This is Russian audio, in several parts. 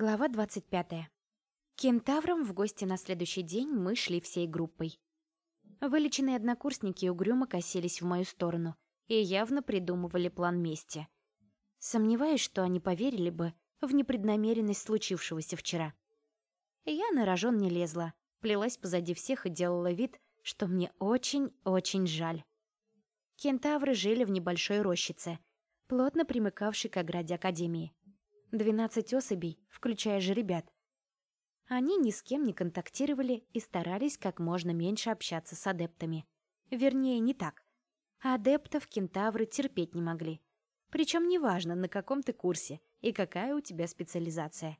Глава 25. Кентавром в гости на следующий день мы шли всей группой. Вылеченные однокурсники угрюмо косились в мою сторону и явно придумывали план мести. Сомневаюсь, что они поверили бы в непреднамеренность случившегося вчера. Я на рожон не лезла, плелась позади всех и делала вид, что мне очень-очень жаль. Кентавры жили в небольшой рощице, плотно примыкавшей к ограде Академии. 12 особей, включая же ребят. Они ни с кем не контактировали и старались как можно меньше общаться с адептами. Вернее, не так. Адептов кентавры терпеть не могли. Причем неважно, на каком ты курсе и какая у тебя специализация.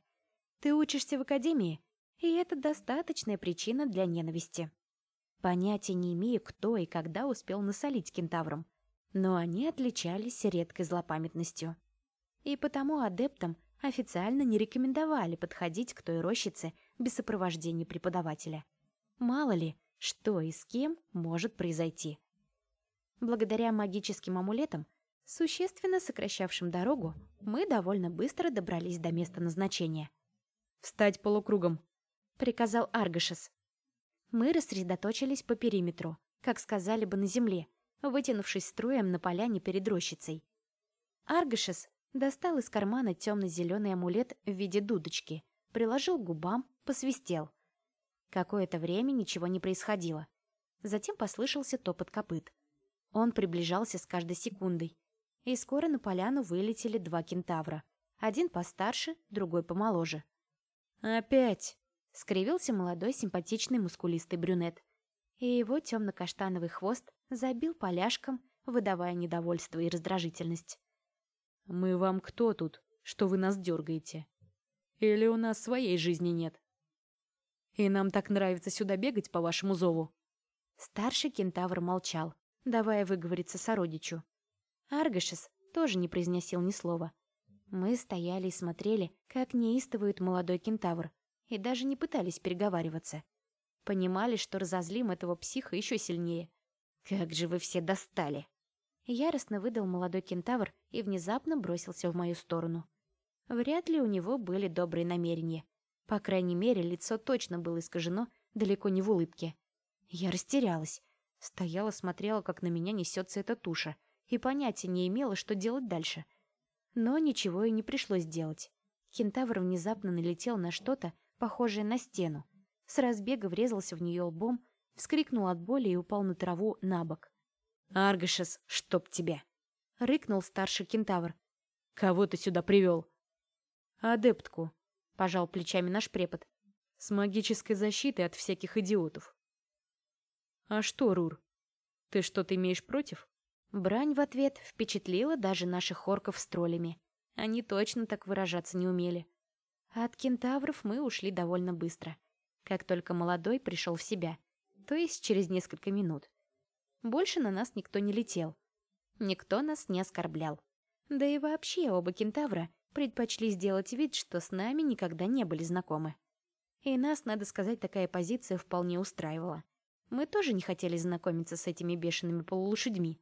Ты учишься в академии, и это достаточная причина для ненависти. Понятия не имею, кто и когда успел насолить кентаврам, но они отличались редкой злопамятностью и потому адептам официально не рекомендовали подходить к той рощице без сопровождения преподавателя. Мало ли, что и с кем может произойти. Благодаря магическим амулетам, существенно сокращавшим дорогу, мы довольно быстро добрались до места назначения. «Встать полукругом», — приказал Аргашес. Мы рассредоточились по периметру, как сказали бы на земле, вытянувшись строем на поляне перед рощицей. Аргашес Достал из кармана темно-зеленый амулет в виде дудочки, приложил к губам, посвистел. Какое-то время ничего не происходило. Затем послышался топот копыт. Он приближался с каждой секундой. И скоро на поляну вылетели два кентавра. Один постарше, другой помоложе. «Опять!» — скривился молодой симпатичный мускулистый брюнет. И его темно-каштановый хвост забил поляшком, выдавая недовольство и раздражительность. «Мы вам кто тут, что вы нас дергаете? Или у нас своей жизни нет? И нам так нравится сюда бегать по вашему зову?» Старший кентавр молчал, давая выговориться сородичу. Аргашес тоже не произносил ни слова. Мы стояли и смотрели, как неистовует молодой кентавр, и даже не пытались переговариваться. Понимали, что разозлим этого психа еще сильнее. «Как же вы все достали!» Яростно выдал молодой кентавр и внезапно бросился в мою сторону. Вряд ли у него были добрые намерения. По крайней мере, лицо точно было искажено далеко не в улыбке. Я растерялась. Стояла, смотрела, как на меня несется эта туша, и понятия не имела, что делать дальше. Но ничего и не пришлось делать. Кентавр внезапно налетел на что-то, похожее на стену. С разбега врезался в нее лбом, вскрикнул от боли и упал на траву на бок. «Аргашес, чтоб тебя!» — рыкнул старший кентавр. «Кого ты сюда привел?» «Адептку», — пожал плечами наш препод. «С магической защитой от всяких идиотов». «А что, Рур, ты что-то имеешь против?» Брань в ответ впечатлила даже наших орков с троллями. Они точно так выражаться не умели. от кентавров мы ушли довольно быстро, как только молодой пришел в себя, то есть через несколько минут. Больше на нас никто не летел. Никто нас не оскорблял. Да и вообще оба кентавра предпочли сделать вид, что с нами никогда не были знакомы. И нас, надо сказать, такая позиция вполне устраивала. Мы тоже не хотели знакомиться с этими бешеными полулошадьми.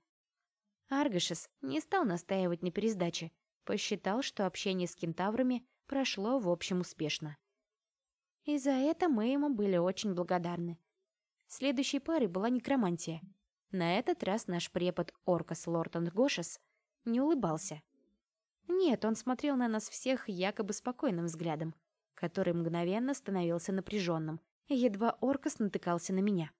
Аргашес не стал настаивать на пересдаче, посчитал, что общение с кентаврами прошло в общем успешно. И за это мы ему были очень благодарны. Следующей парой была некромантия — на этот раз наш препод Оркас Лортон Гошес не улыбался. Нет, он смотрел на нас всех якобы спокойным взглядом, который мгновенно становился напряженным, едва Оркас натыкался на меня.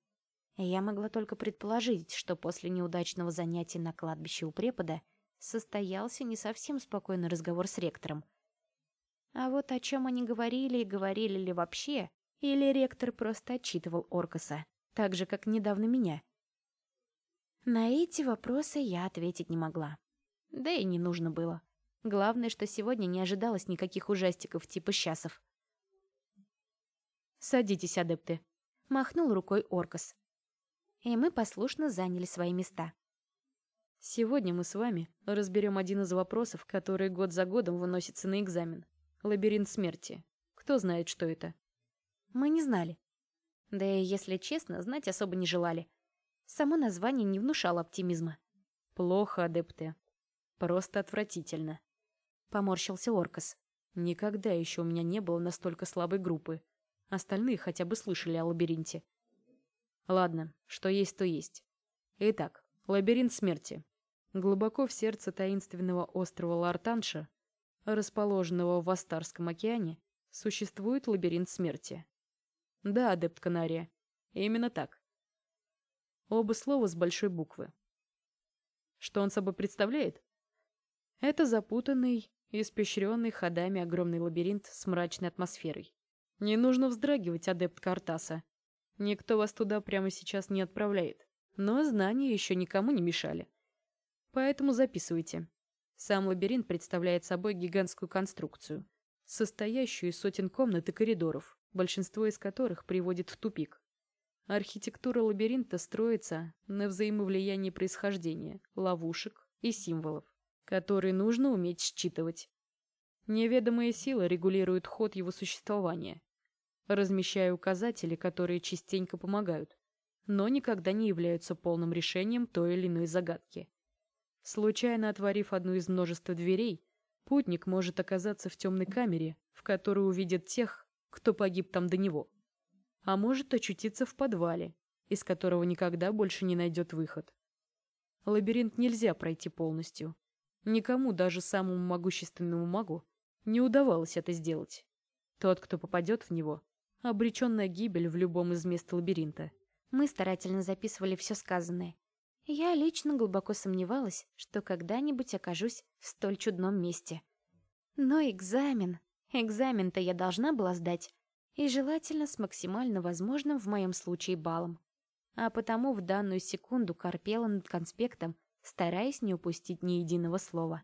Я могла только предположить, что после неудачного занятия на кладбище у препода состоялся не совсем спокойный разговор с ректором. А вот о чем они говорили и говорили ли вообще, или ректор просто отчитывал Оркаса, так же, как недавно меня — на эти вопросы я ответить не могла. Да и не нужно было. Главное, что сегодня не ожидалось никаких ужастиков типа щасов. «Садитесь, адепты», — махнул рукой Оркас. И мы послушно заняли свои места. Сегодня мы с вами разберем один из вопросов, который год за годом выносится на экзамен. Лабиринт смерти. Кто знает, что это? Мы не знали. Да и, если честно, знать особо не желали. Само название не внушало оптимизма. «Плохо, адепты. Просто отвратительно», — поморщился Оркас. Никогда еще у меня не было настолько слабой группы. Остальные хотя бы слышали о лабиринте. Ладно, что есть, то есть. Итак, лабиринт смерти. Глубоко в сердце таинственного острова Лартанша, расположенного в Астарском океане, существует лабиринт смерти. Да, адепт Канария, именно так. Оба слова с большой буквы. Что он собой представляет? Это запутанный, испещренный ходами огромный лабиринт с мрачной атмосферой. Не нужно вздрагивать, адепт Картаса. Никто вас туда прямо сейчас не отправляет. Но знания еще никому не мешали. Поэтому записывайте. Сам лабиринт представляет собой гигантскую конструкцию, состоящую из сотен комнат и коридоров, большинство из которых приводит в тупик. Архитектура лабиринта строится на взаимовлиянии происхождения, ловушек и символов, которые нужно уметь считывать. Неведомая сила регулирует ход его существования, размещая указатели, которые частенько помогают, но никогда не являются полным решением той или иной загадки. Случайно отворив одну из множества дверей, путник может оказаться в темной камере, в которой увидит тех, кто погиб там до него а может очутиться в подвале, из которого никогда больше не найдет выход. Лабиринт нельзя пройти полностью. Никому, даже самому могущественному магу, не удавалось это сделать. Тот, кто попадет в него, обречен на гибель в любом из мест лабиринта. Мы старательно записывали все сказанное. Я лично глубоко сомневалась, что когда-нибудь окажусь в столь чудном месте. Но экзамен... Экзамен-то я должна была сдать, и желательно с максимально возможным в моем случае баллом. А потому в данную секунду корпела над конспектом, стараясь не упустить ни единого слова.